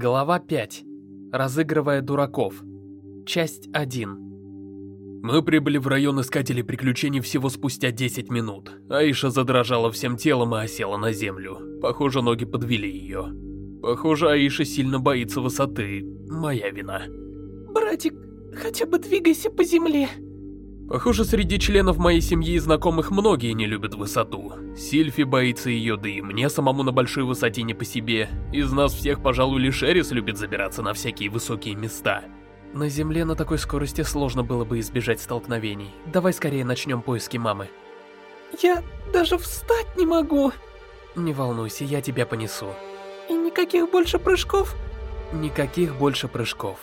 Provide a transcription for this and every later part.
Глава 5. Разыгрывая дураков. Часть 1. Мы прибыли в район Искателей Приключений всего спустя 10 минут. Аиша задрожала всем телом и осела на землю. Похоже, ноги подвели ее. Похоже, Аиша сильно боится высоты. Моя вина. Братик, хотя бы двигайся по земле. Похоже, среди членов моей семьи и знакомых многие не любят высоту. Сильфи боится ее, да и мне самому на большой высоте не по себе. Из нас всех, пожалуй, лишь Эрис любит забираться на всякие высокие места. На земле на такой скорости сложно было бы избежать столкновений. Давай скорее начнем поиски мамы. Я даже встать не могу. Не волнуйся, я тебя понесу. И никаких больше прыжков? Никаких больше прыжков.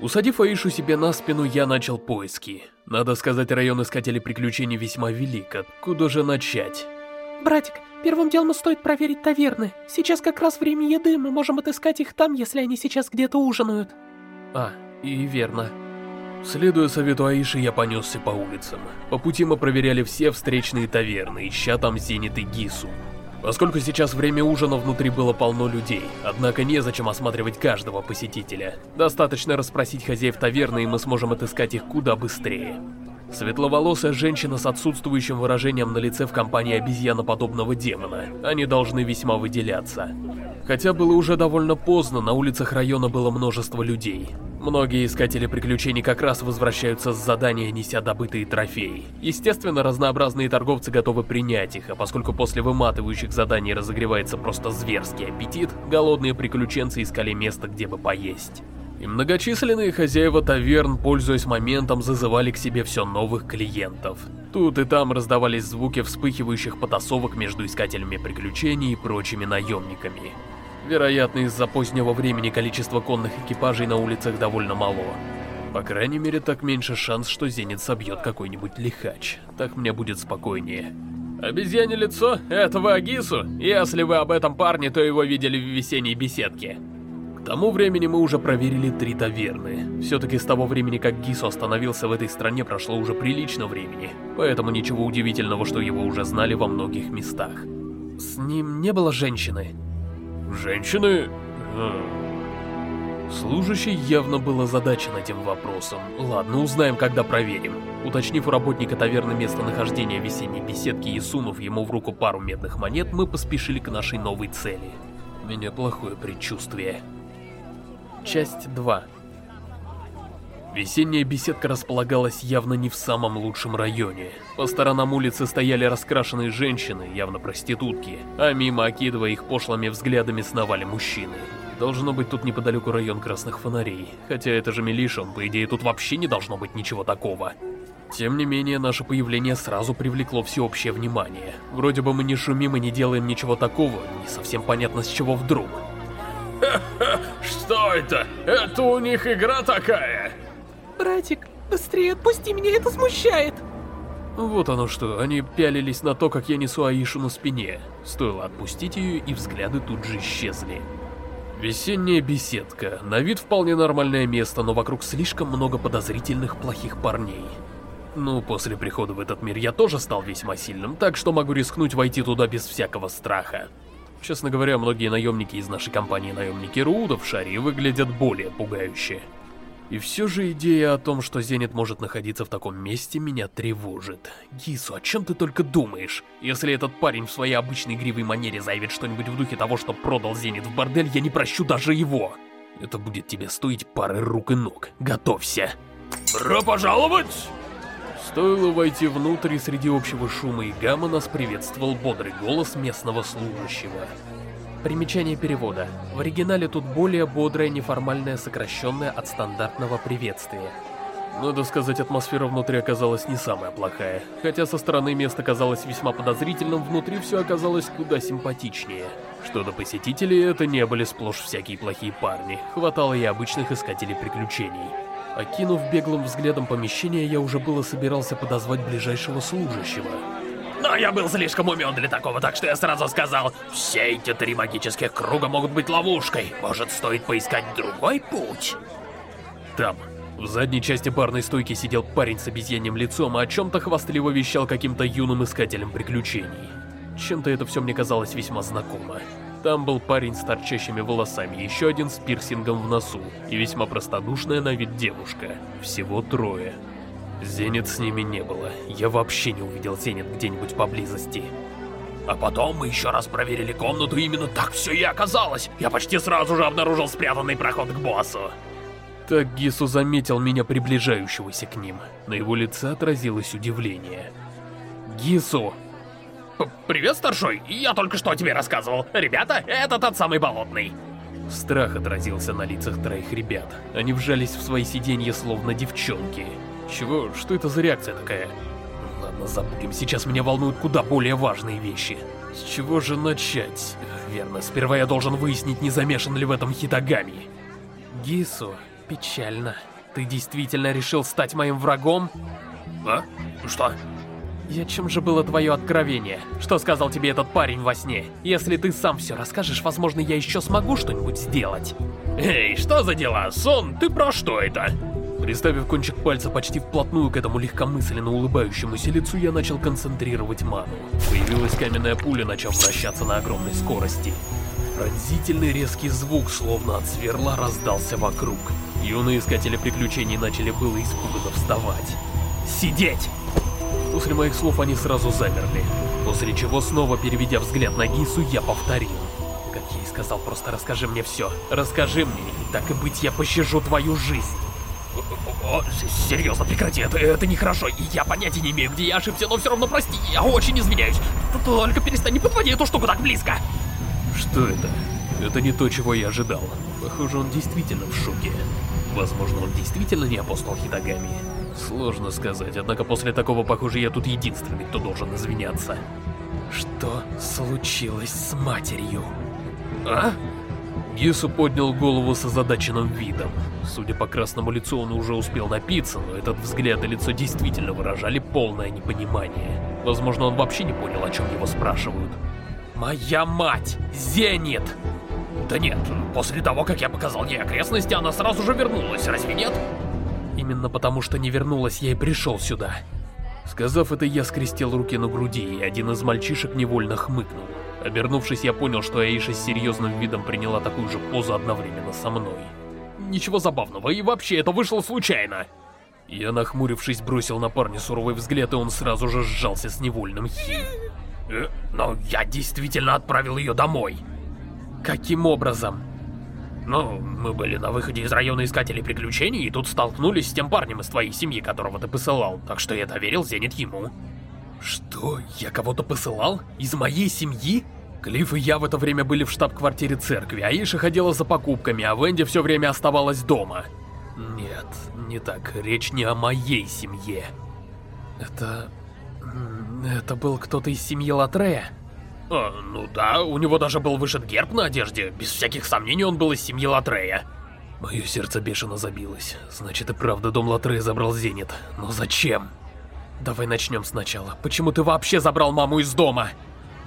Усадив Аишу себе на спину, я начал поиски. Надо сказать, район Искателей Приключений весьма велик. Откуда же начать? Братик, первым делом стоит проверить таверны. Сейчас как раз время еды, мы можем отыскать их там, если они сейчас где-то ужинают. А, и верно. Следуя совету Аиши, я понесся по улицам. По пути мы проверяли все встречные таверны, ища там Зенит и Гису. Поскольку сейчас время ужина, внутри было полно людей, однако незачем осматривать каждого посетителя. Достаточно расспросить хозяев таверны, и мы сможем отыскать их куда быстрее. Светловолосая женщина с отсутствующим выражением на лице в компании обезьяноподобного демона. Они должны весьма выделяться. Хотя было уже довольно поздно, на улицах района было множество людей. Многие искатели приключений как раз возвращаются с задания, неся добытые трофеи. Естественно, разнообразные торговцы готовы принять их, а поскольку после выматывающих заданий разогревается просто зверский аппетит, голодные приключенцы искали место, где бы поесть. И многочисленные хозяева таверн, пользуясь моментом, зазывали к себе все новых клиентов. Тут и там раздавались звуки вспыхивающих потасовок между искателями приключений и прочими наемниками. Вероятно, из-за позднего времени количество конных экипажей на улицах довольно мало. По крайней мере, так меньше шанс, что Зенит собьет какой-нибудь лихач. Так мне будет спокойнее. Обезьяне лицо? Это вы Агису? Если вы об этом парне, то его видели в весенней беседке. Тому времени мы уже проверили три таверны. Все-таки с того времени, как Гису остановился в этой стране, прошло уже прилично времени. Поэтому ничего удивительного, что его уже знали во многих местах. С ним не было женщины? Женщины... Служащий явно был озадачен этим вопросом. Ладно, узнаем, когда проверим. Уточнив у работника таверны местонахождение весенней беседки и сунув ему в руку пару медных монет, мы поспешили к нашей новой цели. У меня плохое предчувствие. Часть 2 Весенняя беседка располагалась явно не в самом лучшем районе. По сторонам улицы стояли раскрашенные женщины, явно проститутки, а мимо, окидывая их пошлыми взглядами, сновали мужчины. Должно быть тут неподалеку район красных фонарей, хотя это же Милишон, по идее тут вообще не должно быть ничего такого. Тем не менее, наше появление сразу привлекло всеобщее внимание. Вроде бы мы не шумим и не делаем ничего такого, не совсем понятно с чего вдруг. Это? Это у них игра такая? Братик, быстрее отпусти меня, это смущает. Вот оно что, они пялились на то, как я несу Аишу на спине. Стоило отпустить ее, и взгляды тут же исчезли. Весенняя беседка. На вид вполне нормальное место, но вокруг слишком много подозрительных плохих парней. Ну, после прихода в этот мир я тоже стал весьма сильным, так что могу рискнуть войти туда без всякого страха. Честно говоря, многие наемники из нашей компании наемники Руда в шаре выглядят более пугающе. И все же идея о том, что Зенит может находиться в таком месте, меня тревожит. Гису, о чем ты только думаешь? Если этот парень в своей обычной игривой манере заявит что-нибудь в духе того, что продал Зенит в бордель, я не прощу даже его. Это будет тебе стоить пары рук и ног. Готовься. Добро пожаловать! Стоило войти внутрь, и среди общего шума и гамма нас приветствовал бодрый голос местного служащего. Примечание перевода. В оригинале тут более бодрое, неформальное, сокращенное от стандартного приветствия. Надо сказать, атмосфера внутри оказалась не самая плохая. Хотя со стороны место казалось весьма подозрительным, внутри все оказалось куда симпатичнее. Что до посетителей, это не были сплошь всякие плохие парни. Хватало и обычных искателей приключений. Окинув беглым взглядом помещение, я уже было собирался подозвать ближайшего служащего. Но я был слишком умен для такого, так что я сразу сказал, все эти три магических круга могут быть ловушкой. Может, стоит поискать другой путь? Там, в задней части барной стойки сидел парень с обезьяньим лицом, а о чем-то хвастливо вещал каким-то юным искателем приключений. Чем-то это все мне казалось весьма знакомо. Там был парень с торчащими волосами, еще один с пирсингом в носу, и весьма простодушная на вид девушка. Всего трое. Зенит с ними не было. Я вообще не увидел Зенит где-нибудь поблизости. А потом мы еще раз проверили комнату, и именно так все и оказалось. Я почти сразу же обнаружил спрятанный проход к боссу. Так Гису заметил меня приближающегося к ним. На его лице отразилось удивление. «Гису!» «Привет, старшой! Я только что тебе рассказывал. Ребята, это тот самый болотный!» Страх отразился на лицах троих ребят. Они вжались в свои сиденья, словно девчонки. Чего? Что это за реакция такая? Ладно, забудем. Сейчас меня волнуют куда более важные вещи. С чего же начать? Верно, сперва я должен выяснить, не замешан ли в этом Хитагами. Гису, печально. Ты действительно решил стать моим врагом? А? Что? О чем же было твое откровение? Что сказал тебе этот парень во сне? Если ты сам все расскажешь, возможно, я еще смогу что-нибудь сделать. Эй, что за дела? Сон, ты про что это? Приставив кончик пальца почти вплотную к этому легкомысленно улыбающемуся лицу, я начал концентрировать ману. Появилась каменная пуля, начав вращаться на огромной скорости. Пронзительный резкий звук, словно от сверла, раздался вокруг. Юные искатели приключений начали было испуганно вставать. «Сидеть!» После моих слов они сразу замерли, после чего, снова переведя взгляд на Гису, я повторил. Как я и сказал, просто расскажи мне все. Расскажи мне, и так и быть, я пощажу твою жизнь. О, серьезно, прекрати, это, это нехорошо. И я понятия не имею, где я ошибся, но все равно прости, я очень извиняюсь. Только перестань, не подводи эту штуку так близко. Что это? Это не то, чего я ожидал. Похоже, он действительно в шоке. Возможно, он действительно не апостол Хитагами. Сложно сказать, однако после такого, похоже, я тут единственный, кто должен извиняться. Что случилось с матерью? А? Гису поднял голову с озадаченным видом. Судя по красному лицу, он уже успел напиться, но этот взгляд и лицо действительно выражали полное непонимание. Возможно, он вообще не понял, о чем его спрашивают. «Моя мать! Зенит!» «Да нет, после того, как я показал ей окрестности, она сразу же вернулась, разве нет?» Именно потому, что не вернулась, я и пришел сюда. Сказав это, я скрестил руки на груди, и один из мальчишек невольно хмыкнул. Обернувшись, я понял, что Аиша с серьезным видом приняла такую же позу одновременно со мной. Ничего забавного, и вообще это вышло случайно. Я, нахмурившись, бросил на парня суровый взгляд, и он сразу же сжался с невольным хи. Э, но я действительно отправил ее домой. Каким образом? Ну, мы были на выходе из района Искателей Приключений, и тут столкнулись с тем парнем из твоей семьи, которого ты посылал, так что я доверил Зенит ему. Что? Я кого-то посылал? Из моей семьи? Клифф и я в это время были в штаб-квартире церкви, а Иша ходила за покупками, а Венди все время оставалась дома. Нет, не так, речь не о моей семье. Это... это был кто-то из семьи Латрея? А, ну да, у него даже был вышит герб на одежде. Без всяких сомнений он был из семьи Латрея. Мое сердце бешено забилось. Значит и правда дом Латрея забрал Зенит. Но зачем? Давай начнем сначала. Почему ты вообще забрал маму из дома?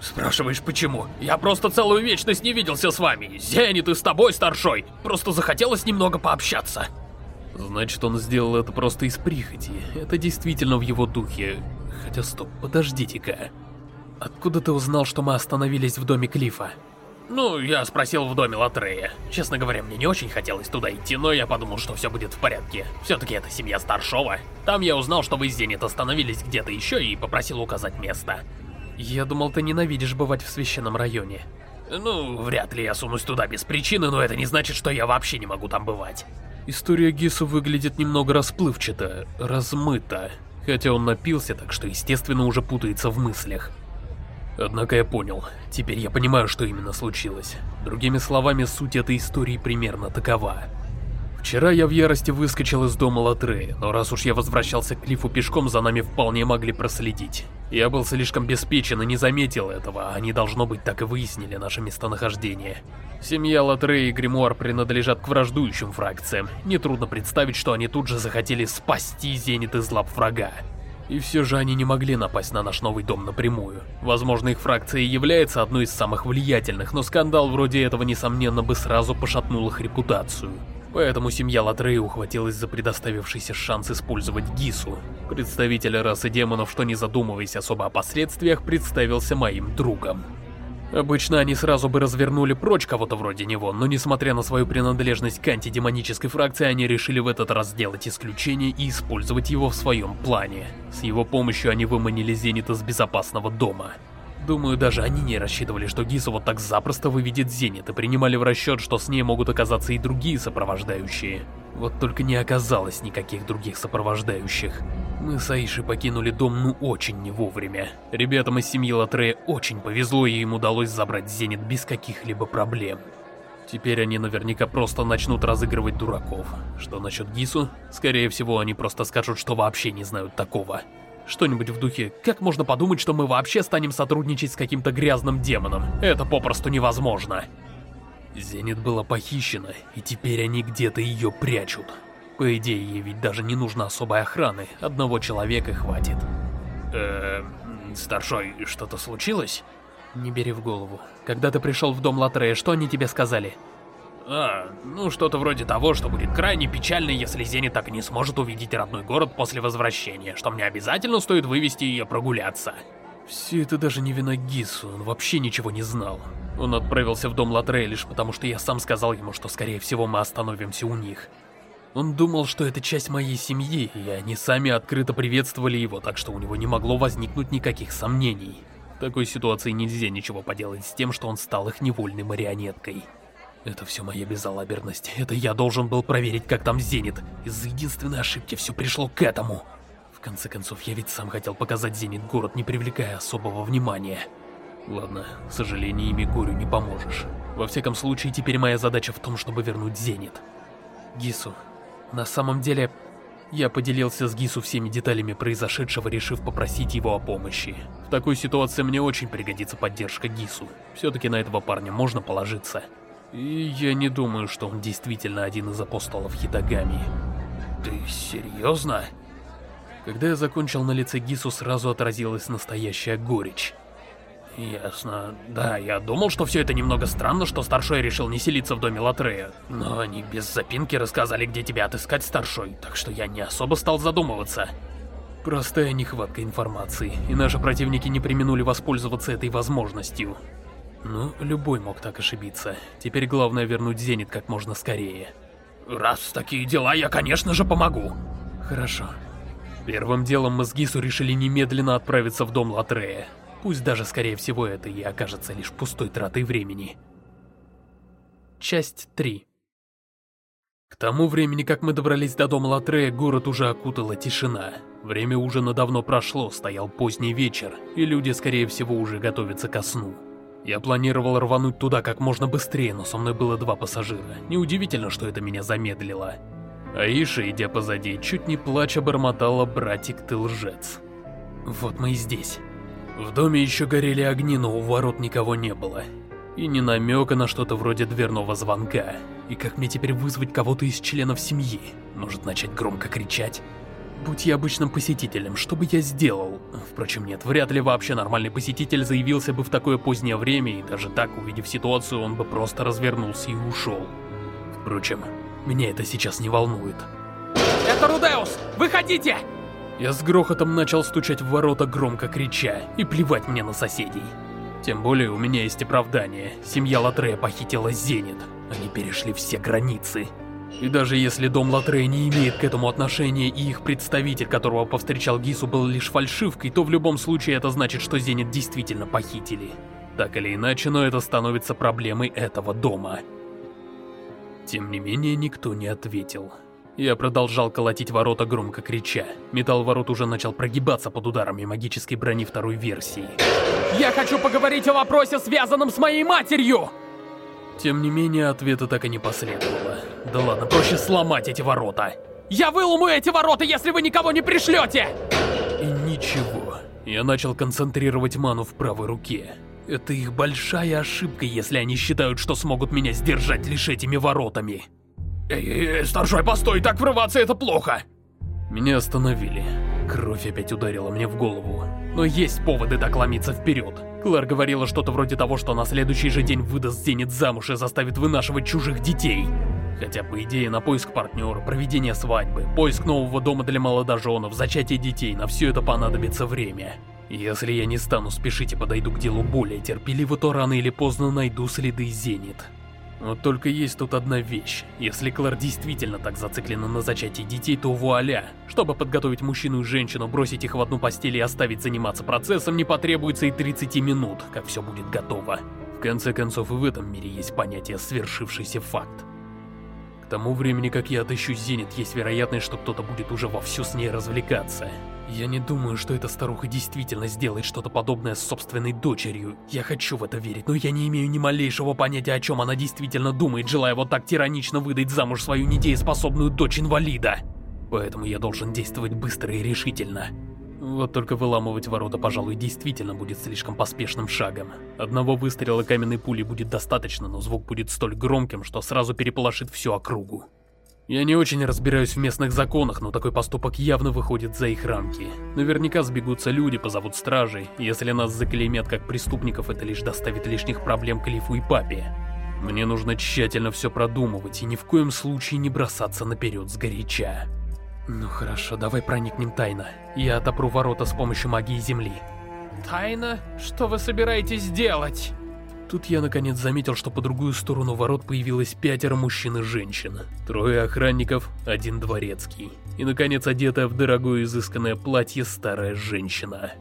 Спрашиваешь, почему? Я просто целую вечность не виделся с вами. Зенит и с тобой, старшой. Просто захотелось немного пообщаться. Значит, он сделал это просто из прихоти. Это действительно в его духе. Хотя стоп, подождите-ка. Откуда ты узнал, что мы остановились в доме Клифа? Ну, я спросил в доме Латрея. Честно говоря, мне не очень хотелось туда идти, но я подумал, что все будет в порядке. Все-таки это семья старшова. Там я узнал, что вы с Зенит остановились где-то еще и попросил указать место. Я думал, ты ненавидишь бывать в священном районе. Ну, вряд ли я сунусь туда без причины, но это не значит, что я вообще не могу там бывать. История Гису выглядит немного расплывчато, размыто. Хотя он напился, так что, естественно, уже путается в мыслях. Однако я понял. Теперь я понимаю, что именно случилось. Другими словами, суть этой истории примерно такова. Вчера я в ярости выскочил из дома Латрея, но раз уж я возвращался к Клифу пешком, за нами вполне могли проследить. Я был слишком беспечен и не заметил этого, а они, должно быть, так и выяснили наше местонахождение. Семья Латрея и Гримуар принадлежат к враждующим фракциям. Нетрудно представить, что они тут же захотели спасти Зенит из лап врага. И все же они не могли напасть на наш новый дом напрямую. Возможно, их фракция является одной из самых влиятельных, но скандал вроде этого, несомненно, бы сразу пошатнул их репутацию. Поэтому семья Латрея ухватилась за предоставившийся шанс использовать Гису. Представитель расы демонов, что не задумываясь особо о последствиях, представился моим другом. Обычно они сразу бы развернули прочь кого-то вроде него, но несмотря на свою принадлежность к антидемонической фракции, они решили в этот раз сделать исключение и использовать его в своем плане. С его помощью они выманили Зенит из безопасного дома. Думаю, даже они не рассчитывали, что Гиса вот так запросто выведет Зенит, и принимали в расчет, что с ней могут оказаться и другие сопровождающие. Вот только не оказалось никаких других сопровождающих. Мы с Аишей покинули дом ну очень не вовремя. Ребятам из семьи Латрея очень повезло, и им удалось забрать Зенит без каких-либо проблем. Теперь они наверняка просто начнут разыгрывать дураков. Что насчет Гису? Скорее всего, они просто скажут, что вообще не знают такого. Что-нибудь в духе «Как можно подумать, что мы вообще станем сотрудничать с каким-то грязным демоном? Это попросту невозможно!» Зенит была похищена, и теперь они где-то ее прячут. По идее, ей ведь даже не нужно особой охраны, одного человека хватит. Эээ, старшой, что-то случилось? Не бери в голову. Когда ты пришел в дом Латрея, что они тебе сказали? А, ну что-то вроде того, что будет крайне печально, если Зенит так и не сможет увидеть родной город после возвращения, что мне обязательно стоит вывести ее прогуляться. Все это даже не вина Гису, он вообще ничего не знал. Он отправился в дом Латрея лишь потому, что я сам сказал ему, что скорее всего мы остановимся у них. Он думал, что это часть моей семьи, и они сами открыто приветствовали его, так что у него не могло возникнуть никаких сомнений. В такой ситуации нельзя ничего поделать с тем, что он стал их невольной марионеткой. Это все моя безалаберность. Это я должен был проверить, как там Зенит. Из-за единственной ошибки все пришло к этому. В конце концов, я ведь сам хотел показать Зенит город, не привлекая особого внимания. Ладно, сожалениями горю не поможешь. Во всяком случае, теперь моя задача в том, чтобы вернуть Зенит. Гису, на самом деле, я поделился с Гису всеми деталями произошедшего, решив попросить его о помощи. В такой ситуации мне очень пригодится поддержка Гису. Все-таки на этого парня можно положиться. И я не думаю, что он действительно один из апостолов Хитагами. Ты серьезно? Когда я закончил, на лице Гису сразу отразилась настоящая горечь. Ясно. Да, я думал, что все это немного странно, что Старшой решил не селиться в доме Латрея. Но они без запинки рассказали, где тебя отыскать, Старшой, так что я не особо стал задумываться. Простая нехватка информации, и наши противники не применули воспользоваться этой возможностью. Ну, любой мог так ошибиться. Теперь главное вернуть Зенит как можно скорее. Раз такие дела, я, конечно же, помогу. Хорошо. Первым делом мы с Гису решили немедленно отправиться в дом Латрея. Пусть даже, скорее всего, это и окажется лишь пустой тратой времени. Часть 3 К тому времени, как мы добрались до дома Латрея, город уже окутала тишина. Время ужина давно прошло, стоял поздний вечер, и люди, скорее всего, уже готовятся ко сну. Я планировал рвануть туда как можно быстрее, но со мной было два пассажира. Неудивительно, что это меня замедлило. Аиша, идя позади, чуть не плача бормотала «Братик, ты лжец». Вот мы и здесь. В доме еще горели огни, но у ворот никого не было. И ни намека на что-то вроде дверного звонка. И как мне теперь вызвать кого-то из членов семьи? Может начать громко кричать? Будь я обычным посетителем, что бы я сделал? Впрочем, нет, вряд ли вообще нормальный посетитель заявился бы в такое позднее время, и даже так, увидев ситуацию, он бы просто развернулся и ушел. Впрочем, меня это сейчас не волнует. Это Рудеус! Выходите! Я с грохотом начал стучать в ворота, громко крича, и плевать мне на соседей. Тем более у меня есть оправдание. Семья Латрея похитила Зенит. Они перешли все границы. И даже если дом Латрея не имеет к этому отношения, и их представитель, которого повстречал Гису, был лишь фальшивкой, то в любом случае это значит, что Зенит действительно похитили. Так или иначе, но это становится проблемой этого дома. Тем не менее, никто не ответил. Я продолжал колотить ворота, громко крича. Металл ворот уже начал прогибаться под ударами магической брони второй версии. «Я хочу поговорить о вопросе, связанном с моей матерью!» Тем не менее, ответа так и не последовало. Да ладно, проще сломать эти ворота. Я вылому эти ворота, если вы никого не пришлете! И ничего. Я начал концентрировать ману в правой руке. Это их большая ошибка, если они считают, что смогут меня сдержать лишь этими воротами. Эй, эй, эй, старшой, постой, так врываться это плохо! Меня остановили. Кровь опять ударила мне в голову. Но есть поводы так ломиться вперед. Клэр говорила что-то вроде того, что на следующий же день выдаст Зенит замуж и заставит вынашивать чужих детей. Хотя, по идее, на поиск партнера, проведение свадьбы, поиск нового дома для молодоженов, зачатие детей, на все это понадобится время. Если я не стану спешить и подойду к делу более терпеливо, то рано или поздно найду следы Зенит. Вот только есть тут одна вещь. Если Клэр действительно так зациклена на зачатии детей, то вуаля. Чтобы подготовить мужчину и женщину, бросить их в одну постель и оставить заниматься процессом, не потребуется и 30 минут, как все будет готово. В конце концов, и в этом мире есть понятие «свершившийся факт». Тому времени, как я отыщу Зенит, есть вероятность, что кто-то будет уже вовсю с ней развлекаться. Я не думаю, что эта старуха действительно сделает что-то подобное с собственной дочерью. Я хочу в это верить, но я не имею ни малейшего понятия, о чем она действительно думает, желая вот так тиранично выдать замуж свою недееспособную дочь-инвалида. Поэтому я должен действовать быстро и решительно. Вот только выламывать ворота, пожалуй, действительно будет слишком поспешным шагом. Одного выстрела каменной пули будет достаточно, но звук будет столь громким, что сразу переполошит всю округу. Я не очень разбираюсь в местных законах, но такой поступок явно выходит за их рамки. Наверняка сбегутся люди, позовут стражей. Если нас заклеймят как преступников, это лишь доставит лишних проблем Клифу и папе. Мне нужно тщательно все продумывать и ни в коем случае не бросаться наперед сгоряча. Ну хорошо, давай проникнем тайно. Я отопру ворота с помощью магии земли. Тайна? Что вы собираетесь делать? Тут я наконец заметил, что по другую сторону ворот появилось пятеро мужчин и женщин. Трое охранников, один дворецкий. И, наконец, одетая в дорогое изысканное платье старая женщина.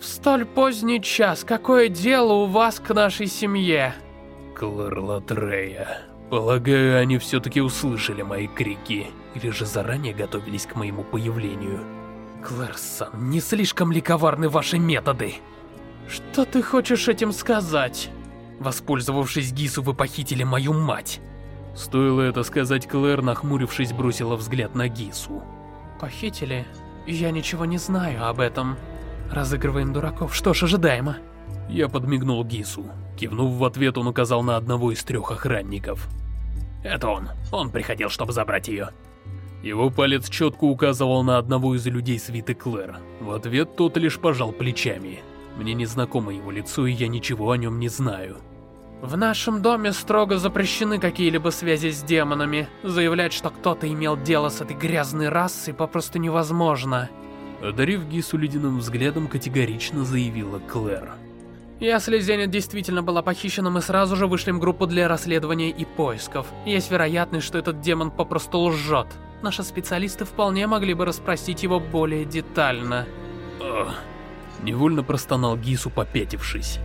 В столь поздний час, какое дело у вас к нашей семье? Клэр Латрея. Полагаю, они все-таки услышали мои крики, или же заранее готовились к моему появлению. Клэр-сан, не слишком ли коварны ваши методы? Что ты хочешь этим сказать? Воспользовавшись Гису, вы похитили мою мать. Стоило это сказать, Клэр, нахмурившись, бросила взгляд на Гису. Похитили? Я ничего не знаю об этом. Разыгрываем дураков, что ж, ожидаемо. Я подмигнул Гису. Кивнув в ответ, он указал на одного из трех охранников. Это он. Он приходил, чтобы забрать ее. Его палец четко указывал на одного из людей свиты Клэр. В ответ тот лишь пожал плечами. Мне не знакомо его лицо, и я ничего о нем не знаю. В нашем доме строго запрещены какие-либо связи с демонами. Заявлять, что кто-то имел дело с этой грязной расой, попросту невозможно. Одарив Гису ледяным взглядом, категорично заявила Клэр. Если Зенит действительно была похищена, мы сразу же вышлем группу для расследования и поисков. Есть вероятность, что этот демон попросту лжет. Наши специалисты вполне могли бы расспросить его более детально. Ugh. Невольно простонал Гису, попятившись.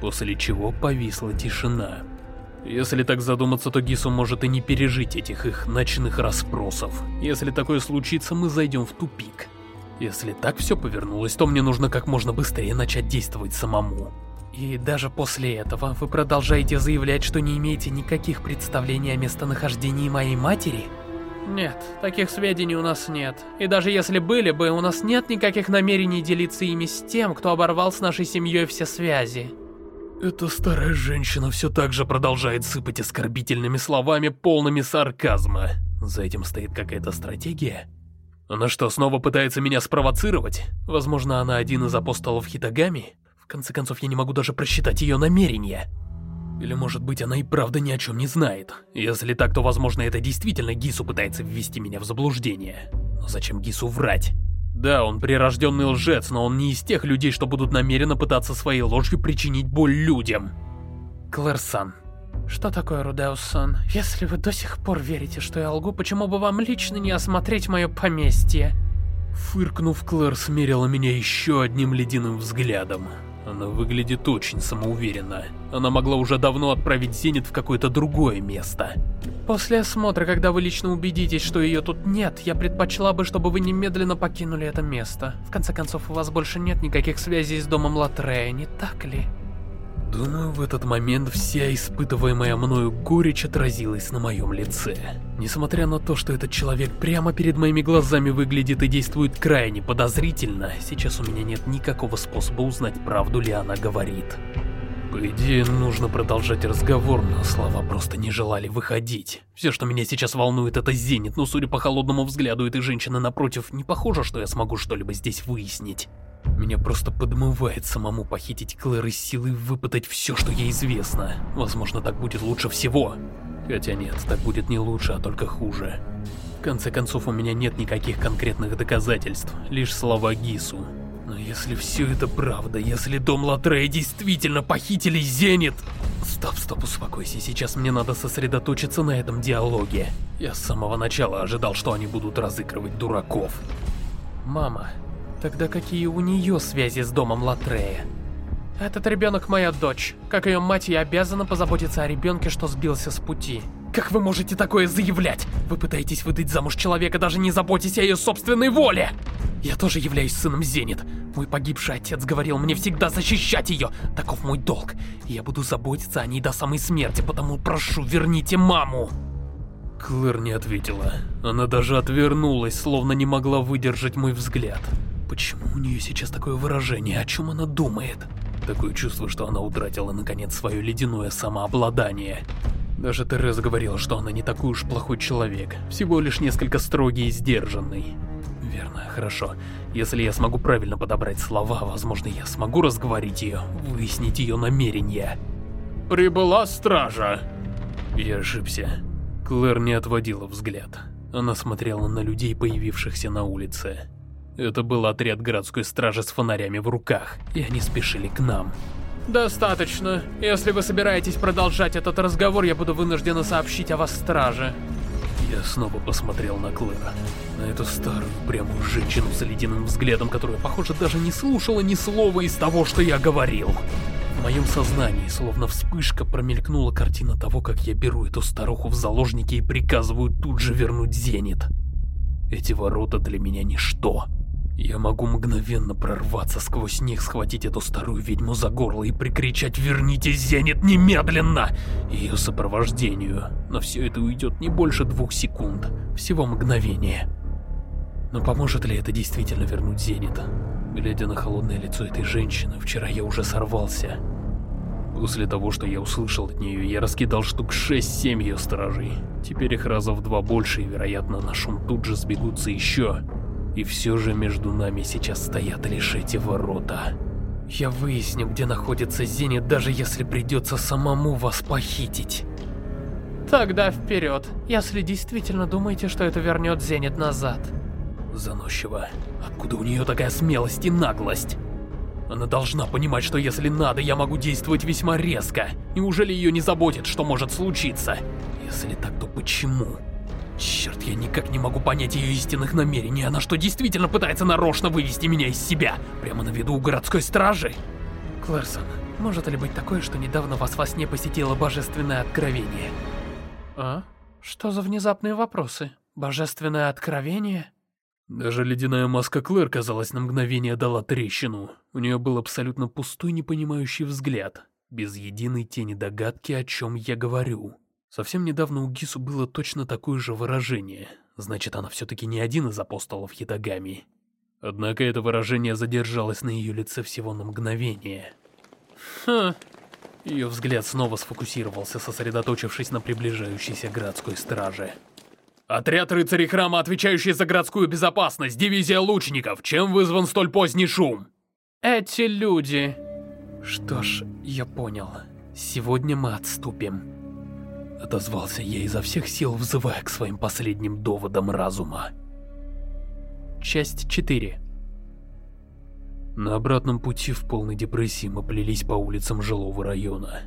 После чего повисла тишина. Если так задуматься, то Гису может и не пережить этих их ночных расспросов. Если такое случится, мы зайдем в тупик. Если так все повернулось, то мне нужно как можно быстрее начать действовать самому. И даже после этого вы продолжаете заявлять, что не имеете никаких представлений о местонахождении моей матери? Нет, таких сведений у нас нет. И даже если были бы, у нас нет никаких намерений делиться ими с тем, кто оборвал с нашей семьей все связи. Эта старая женщина все так же продолжает сыпать оскорбительными словами, полными сарказма. За этим стоит какая-то стратегия? Она что, снова пытается меня спровоцировать? Возможно, она один из апостолов Хитагами? В конце концов, я не могу даже просчитать ее намерения. Или может быть она и правда ни о чем не знает. Если так, то возможно это действительно Гису пытается ввести меня в заблуждение. Но зачем Гису врать? Да, он прирожденный лжец, но он не из тех людей, что будут намеренно пытаться своей ложью причинить боль людям. Клэрсан. Что такое, Рудеус-сан? Если вы до сих пор верите, что я лгу, почему бы вам лично не осмотреть мое поместье? Фыркнув, Клэр смерила меня еще одним ледяным взглядом. Она выглядит очень самоуверенно. Она могла уже давно отправить Зенит в какое-то другое место. После осмотра, когда вы лично убедитесь, что ее тут нет, я предпочла бы, чтобы вы немедленно покинули это место. В конце концов, у вас больше нет никаких связей с домом Латрея, не так ли? Думаю, в этот момент вся испытываемая мною горечь отразилась на моем лице. Несмотря на то, что этот человек прямо перед моими глазами выглядит и действует крайне подозрительно, сейчас у меня нет никакого способа узнать, правду ли она говорит. По идее, нужно продолжать разговор, но слова просто не желали выходить. Все, что меня сейчас волнует, это Зенит, но судя по холодному взгляду этой женщины напротив, не похоже, что я смогу что-либо здесь выяснить. Меня просто подмывает самому похитить Клэр из силы и выпытать все, что ей известно. Возможно, так будет лучше всего. Хотя нет, так будет не лучше, а только хуже. В конце концов, у меня нет никаких конкретных доказательств, лишь слова Гису. Но если все это правда, если дом Латрея действительно похитили Зенит... Стоп, стоп, успокойся, сейчас мне надо сосредоточиться на этом диалоге. Я с самого начала ожидал, что они будут разыгрывать дураков. Мама, тогда какие у нее связи с домом Латрея? Этот ребенок моя дочь. Как ее мать, я обязана позаботиться о ребенке, что сбился с пути. Как вы можете такое заявлять? Вы пытаетесь выдать замуж человека, даже не заботясь о ее собственной воле! Я тоже являюсь сыном Зенит. Мой погибший отец говорил мне всегда защищать ее. Таков мой долг. Я буду заботиться о ней до самой смерти, потому прошу, верните маму. Клэр не ответила. Она даже отвернулась, словно не могла выдержать мой взгляд. Почему у нее сейчас такое выражение? О чем она думает? Такое чувство, что она утратила наконец свое ледяное самообладание. Даже Тереза говорила, что она не такой уж плохой человек, всего лишь несколько строгий и сдержанный. Верно, хорошо. Если я смогу правильно подобрать слова, возможно, я смогу разговорить ее, выяснить ее намерения. Прибыла стража. Я ошибся. Клэр не отводила взгляд. Она смотрела на людей, появившихся на улице. Это был отряд городской стражи с фонарями в руках, и они спешили к нам. Достаточно. Если вы собираетесь продолжать этот разговор, я буду вынуждена сообщить о вас страже. Я снова посмотрел на Клэра, на эту старую прямую женщину с ледяным взглядом, которая, похоже, даже не слушала ни слова из того, что я говорил. В моем сознании, словно вспышка, промелькнула картина того, как я беру эту старуху в заложники и приказываю тут же вернуть Зенит. Эти ворота для меня ничто. Я могу мгновенно прорваться сквозь них, схватить эту старую ведьму за горло и прикричать «Верните Зенит немедленно!» ее сопровождению. Но все это уйдет не больше двух секунд, всего мгновение. Но поможет ли это действительно вернуть Зенит? Глядя на холодное лицо этой женщины, вчера я уже сорвался. После того, что я услышал от нее, я раскидал штук 6-7 ее стражей. Теперь их раза в два больше, и, вероятно, на шум тут же сбегутся еще. И все же между нами сейчас стоят лишь эти ворота. Я выясню, где находится Зенит, даже если придется самому вас похитить. Тогда вперед, если действительно думаете, что это вернет Зенит назад. Заносчиво. Откуда у нее такая смелость и наглость? Она должна понимать, что если надо, я могу действовать весьма резко. Неужели ее не заботит, что может случиться? Если так, то почему? Черт, я никак не могу понять ее истинных намерений. Она что, действительно пытается нарочно вывести меня из себя? Прямо на виду у городской стражи? Клэрсон, может ли быть такое, что недавно вас во сне посетило божественное откровение? А? Что за внезапные вопросы? Божественное откровение? Даже ледяная маска Клэр, казалось, на мгновение дала трещину. У нее был абсолютно пустой, непонимающий взгляд, без единой тени догадки, о чем я говорю. Совсем недавно у Гису было точно такое же выражение. Значит, она все-таки не один из апостолов Хитагами. Однако это выражение задержалось на ее лице всего на мгновение. Ха. Ее взгляд снова сфокусировался, сосредоточившись на приближающейся городской страже. «Отряд рыцарей храма, отвечающий за городскую безопасность, дивизия лучников. Чем вызван столь поздний шум?» «Эти люди...» «Что ж, я понял. Сегодня мы отступим». Отозвался я изо всех сил, взывая к своим последним доводам разума. Часть 4 На обратном пути в полной депрессии мы плелись по улицам жилого района.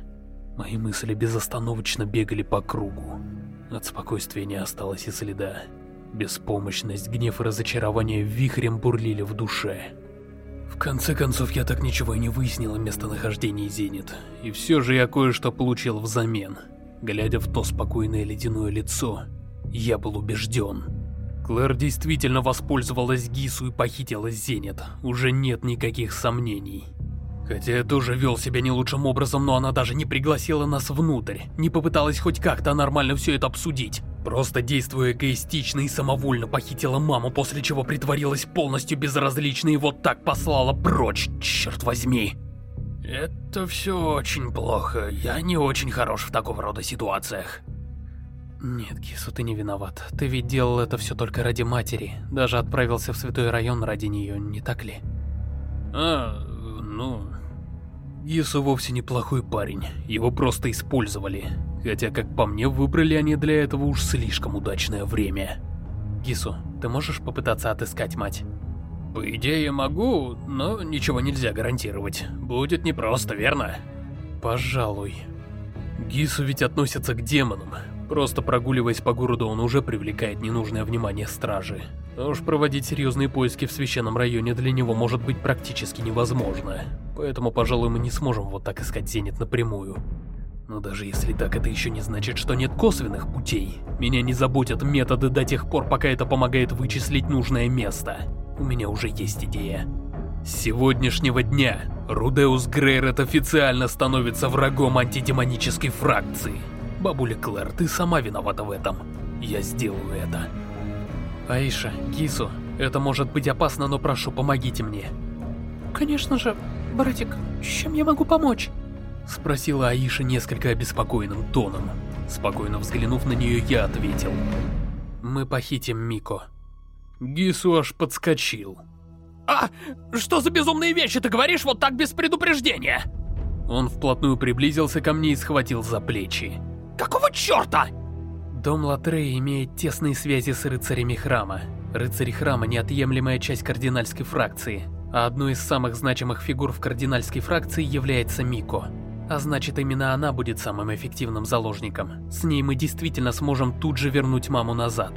Мои мысли безостановочно бегали по кругу. От спокойствия не осталось и следа. Беспомощность, гнев и разочарование вихрем бурлили в душе. В конце концов, я так ничего и не выяснил о местонахождении Зенит. И все же я кое-что получил взамен. Глядя в то спокойное ледяное лицо, я был убежден. Клэр действительно воспользовалась Гису и похитила Зенит, уже нет никаких сомнений. Хотя я тоже вел себя не лучшим образом, но она даже не пригласила нас внутрь, не попыталась хоть как-то нормально все это обсудить. Просто действуя эгоистично и самовольно похитила маму, после чего притворилась полностью безразличной и вот так послала прочь, черт возьми. Это все очень плохо. Я не очень хорош в такого рода ситуациях. Нет, Кису, ты не виноват. Ты ведь делал это все только ради матери. Даже отправился в святой район ради нее, не так ли? А, ну... Гису вовсе неплохой парень. Его просто использовали. Хотя, как по мне, выбрали они для этого уж слишком удачное время. Гису, ты можешь попытаться отыскать мать? По идее могу, но ничего нельзя гарантировать. Будет непросто, верно? Пожалуй. Гису ведь относится к демонам. Просто прогуливаясь по городу, он уже привлекает ненужное внимание стражи. А уж проводить серьезные поиски в священном районе для него может быть практически невозможно. Поэтому, пожалуй, мы не сможем вот так искать Зенит напрямую. Но даже если так, это еще не значит, что нет косвенных путей. Меня не заботят методы до тех пор, пока это помогает вычислить нужное место. У меня уже есть идея. С сегодняшнего дня Рудеус Грейрет официально становится врагом антидемонической фракции. Бабуля Клэр, ты сама виновата в этом. Я сделаю это. Аиша, Гизу, это может быть опасно, но прошу, помогите мне. Конечно же, братик, чем я могу помочь? Спросила Аиша несколько обеспокоенным тоном. Спокойно взглянув на нее, я ответил. Мы похитим Мико. Гису аж подскочил. А, что за безумные вещи ты говоришь вот так без предупреждения? Он вплотную приблизился ко мне и схватил за плечи. Какого черта? Дом Латрей имеет тесные связи с рыцарями храма. Рыцари храма – неотъемлемая часть кардинальской фракции, а одной из самых значимых фигур в кардинальской фракции является Мико. А значит, именно она будет самым эффективным заложником. С ней мы действительно сможем тут же вернуть маму назад.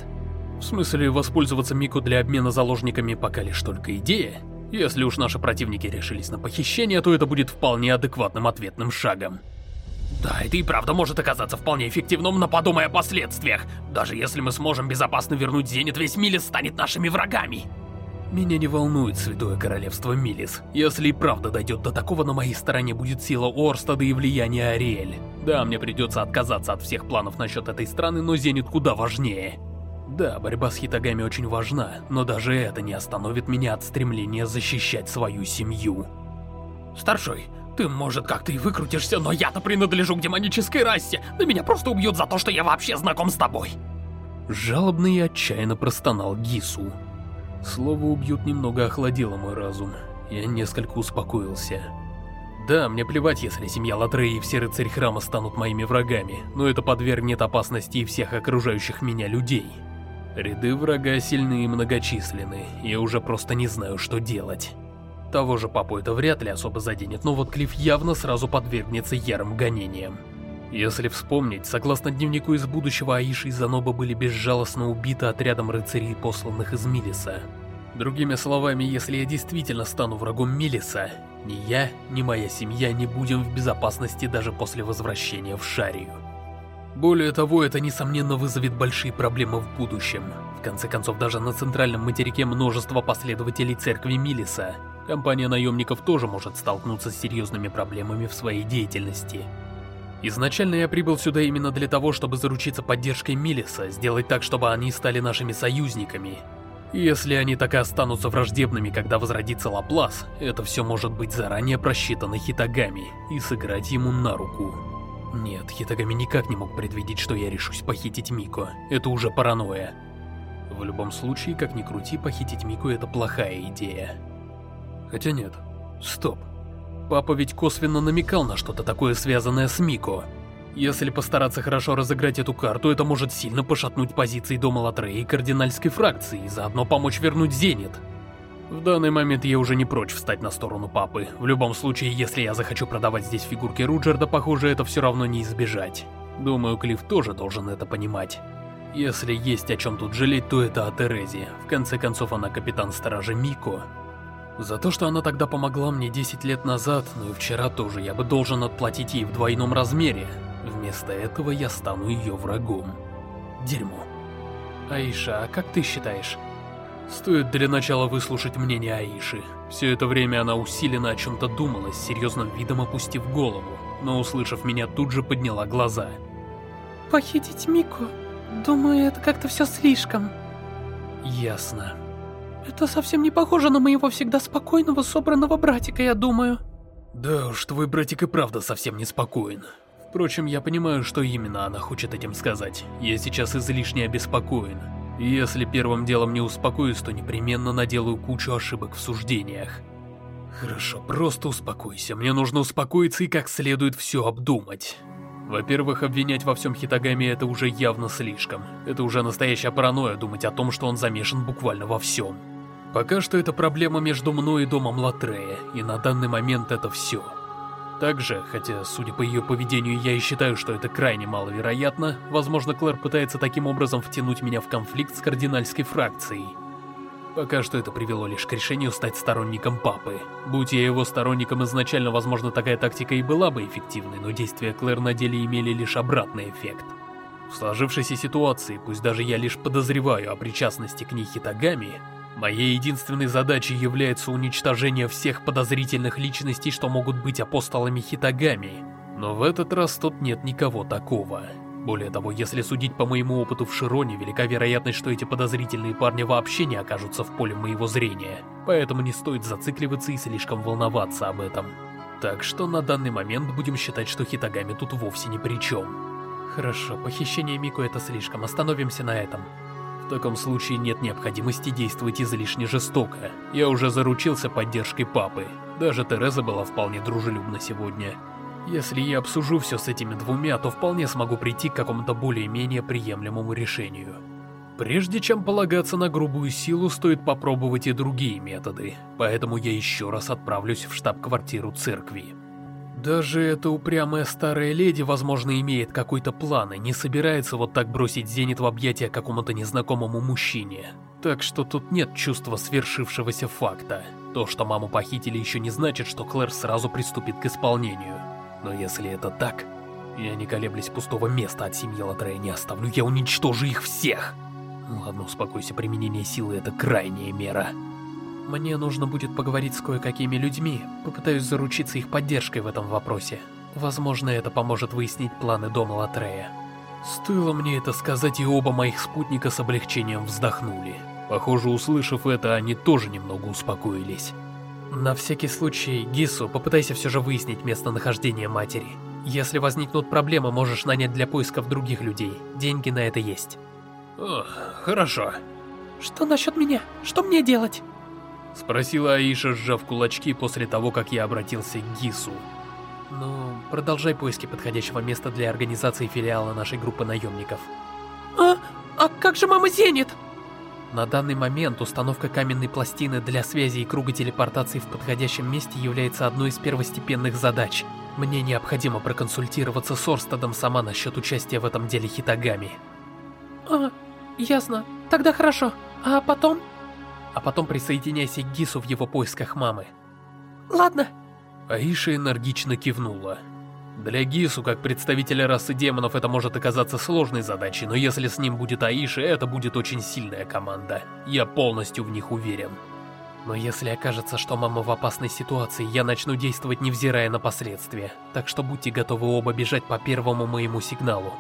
В смысле, воспользоваться Мико для обмена заложниками пока лишь только идея? Если уж наши противники решились на похищение, то это будет вполне адекватным ответным шагом. Да, это и правда может оказаться вполне эффективным, но подумай о последствиях. Даже если мы сможем безопасно вернуть Зенит, весь Милис станет нашими врагами. Меня не волнует Святое Королевство Милис. Если и правда дойдет до такого, на моей стороне будет сила Орстада и влияние Ариэль. Да, мне придется отказаться от всех планов насчет этой страны, но Зенит куда важнее. Да, борьба с Хитагами очень важна, но даже это не остановит меня от стремления защищать свою семью. Старшой, ты, может, как-то и выкрутишься, но я-то принадлежу к демонической расе. Да меня просто убьют за то, что я вообще знаком с тобой. Жалобно и отчаянно простонал Гису. Слово «убьют» немного охладило мой разум. Я несколько успокоился. Да, мне плевать, если семья Латреи и все рыцари храма станут моими врагами, но это подвергнет опасности и всех окружающих меня людей. Ряды врага сильны и многочисленны, я уже просто не знаю, что делать. Того же папу это вряд ли особо заденет, но вот Клифф явно сразу подвергнется ярым гонениям. Если вспомнить, согласно дневнику из будущего, Аиша и Заноба были безжалостно убиты отрядом рыцарей, посланных из Милиса. Другими словами, если я действительно стану врагом Милиса, ни я, ни моя семья не будем в безопасности даже после возвращения в Шарию. Более того, это несомненно вызовет большие проблемы в будущем. В конце концов, даже на центральном материке множество последователей церкви Милиса. Компания наемников тоже может столкнуться с серьезными проблемами в своей деятельности. Изначально я прибыл сюда именно для того, чтобы заручиться поддержкой Милиса, сделать так, чтобы они стали нашими союзниками. Если они так и останутся враждебными, когда возродится Лаплас, это все может быть заранее просчитано Хитагами и сыграть ему на руку. Нет, Хитагами никак не мог предвидеть, что я решусь похитить Мико. Это уже паранойя. В любом случае, как ни крути, похитить Мику это плохая идея. Хотя нет. Стоп. Папа ведь косвенно намекал на что-то такое, связанное с Мико. Если постараться хорошо разыграть эту карту, это может сильно пошатнуть позиции Дома Латрея и кардинальской фракции, и заодно помочь вернуть Зенит. В данный момент я уже не прочь встать на сторону папы. В любом случае, если я захочу продавать здесь фигурки Руджерда, похоже, это все равно не избежать. Думаю, Клифф тоже должен это понимать. Если есть о чем тут жалеть, то это о Терезе. В конце концов, она капитан стражи Мико. За то, что она тогда помогла мне 10 лет назад, ну и вчера тоже, я бы должен отплатить ей в двойном размере. Вместо этого я стану ее врагом. Дерьмо. Аиша, а как ты считаешь? Стоит для начала выслушать мнение Аиши. Все это время она усиленно о чем-то думала, с серьезным видом опустив голову, но услышав меня, тут же подняла глаза. Похитить Мику? Думаю, это как-то все слишком. Ясно. Это совсем не похоже на моего всегда спокойного, собранного братика, я думаю. Да уж, твой братик и правда совсем не спокоен. Впрочем, я понимаю, что именно она хочет этим сказать. Я сейчас излишне обеспокоен. Если первым делом не успокоюсь, то непременно наделаю кучу ошибок в суждениях. Хорошо, просто успокойся. Мне нужно успокоиться и как следует все обдумать. Во-первых, обвинять во всем Хитагами это уже явно слишком. Это уже настоящая паранойя думать о том, что он замешан буквально во всем. Пока что это проблема между мной и домом Латрея, и на данный момент это все. Также, хотя, судя по ее поведению, я и считаю, что это крайне маловероятно, возможно, Клэр пытается таким образом втянуть меня в конфликт с кардинальской фракцией. Пока что это привело лишь к решению стать сторонником папы. Будь я его сторонником изначально, возможно, такая тактика и была бы эффективной, но действия Клэр на деле имели лишь обратный эффект. В сложившейся ситуации, пусть даже я лишь подозреваю о причастности к ней Хитагами, моей единственной задачей является уничтожение всех подозрительных личностей, что могут быть апостолами Хитагами. Но в этот раз тут нет никого такого. Более того, если судить по моему опыту в Широне, велика вероятность, что эти подозрительные парни вообще не окажутся в поле моего зрения, поэтому не стоит зацикливаться и слишком волноваться об этом. Так что на данный момент будем считать, что Хитагами тут вовсе ни при чем. Хорошо, похищение Мику это слишком, остановимся на этом. Таком случае нет необходимости действовать излишне жестоко. Я уже заручился поддержкой папы. Даже Тереза была вполне дружелюбна сегодня. Если я обсужу все с этими двумя, то вполне смогу прийти к какому-то более-менее приемлемому решению. Прежде чем полагаться на грубую силу, стоит попробовать и другие методы, поэтому я еще раз отправлюсь в штаб-квартиру церкви. Даже эта упрямая старая леди, возможно, имеет какой-то план и не собирается вот так бросить Зенит в объятия какому-то незнакомому мужчине. Так что тут нет чувства свершившегося факта. То, что маму похитили, еще не значит, что Клэр сразу приступит к исполнению. Но если это так, я не колеблясь пустого места от семьи Латрея не оставлю, я уничтожу их всех. Ладно, успокойся, применение силы это крайняя мера. Мне нужно будет поговорить с кое-какими людьми, попытаюсь заручиться их поддержкой в этом вопросе. Возможно, это поможет выяснить планы дома Латрея. Стоило мне это сказать, и оба моих спутника с облегчением вздохнули. Похоже, услышав это, они тоже немного успокоились. На всякий случай, Гису, попытайся все же выяснить местонахождение матери. Если возникнут проблемы, можешь нанять для поисков других людей. Деньги на это есть. О, хорошо. Что насчет меня? Что мне делать? Спросила Аиша, сжав кулачки после того, как я обратился к Гису. Ну, продолжай поиски подходящего места для организации филиала нашей группы наемников. А, а как же мама Зенит? На данный момент установка каменной пластины для связи и круга телепортации в подходящем месте является одной из первостепенных задач. Мне необходимо проконсультироваться с Орстадом сама насчет участия в этом деле Хитагами. А, ясно. Тогда хорошо. А потом? А потом присоединяйся к Гису в его поисках мамы. Ладно. Аиша энергично кивнула. Для Гису, как представителя расы демонов, это может оказаться сложной задачей, но если с ним будет Аиша, это будет очень сильная команда. Я полностью в них уверен. Но если окажется, что мама в опасной ситуации, я начну действовать невзирая на последствия. Так что будьте готовы оба бежать по первому моему сигналу.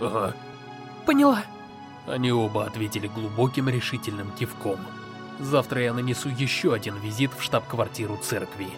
Ага. Поняла. Они оба ответили глубоким решительным кивком. Завтра я нанесу еще один визит в штаб-квартиру церкви.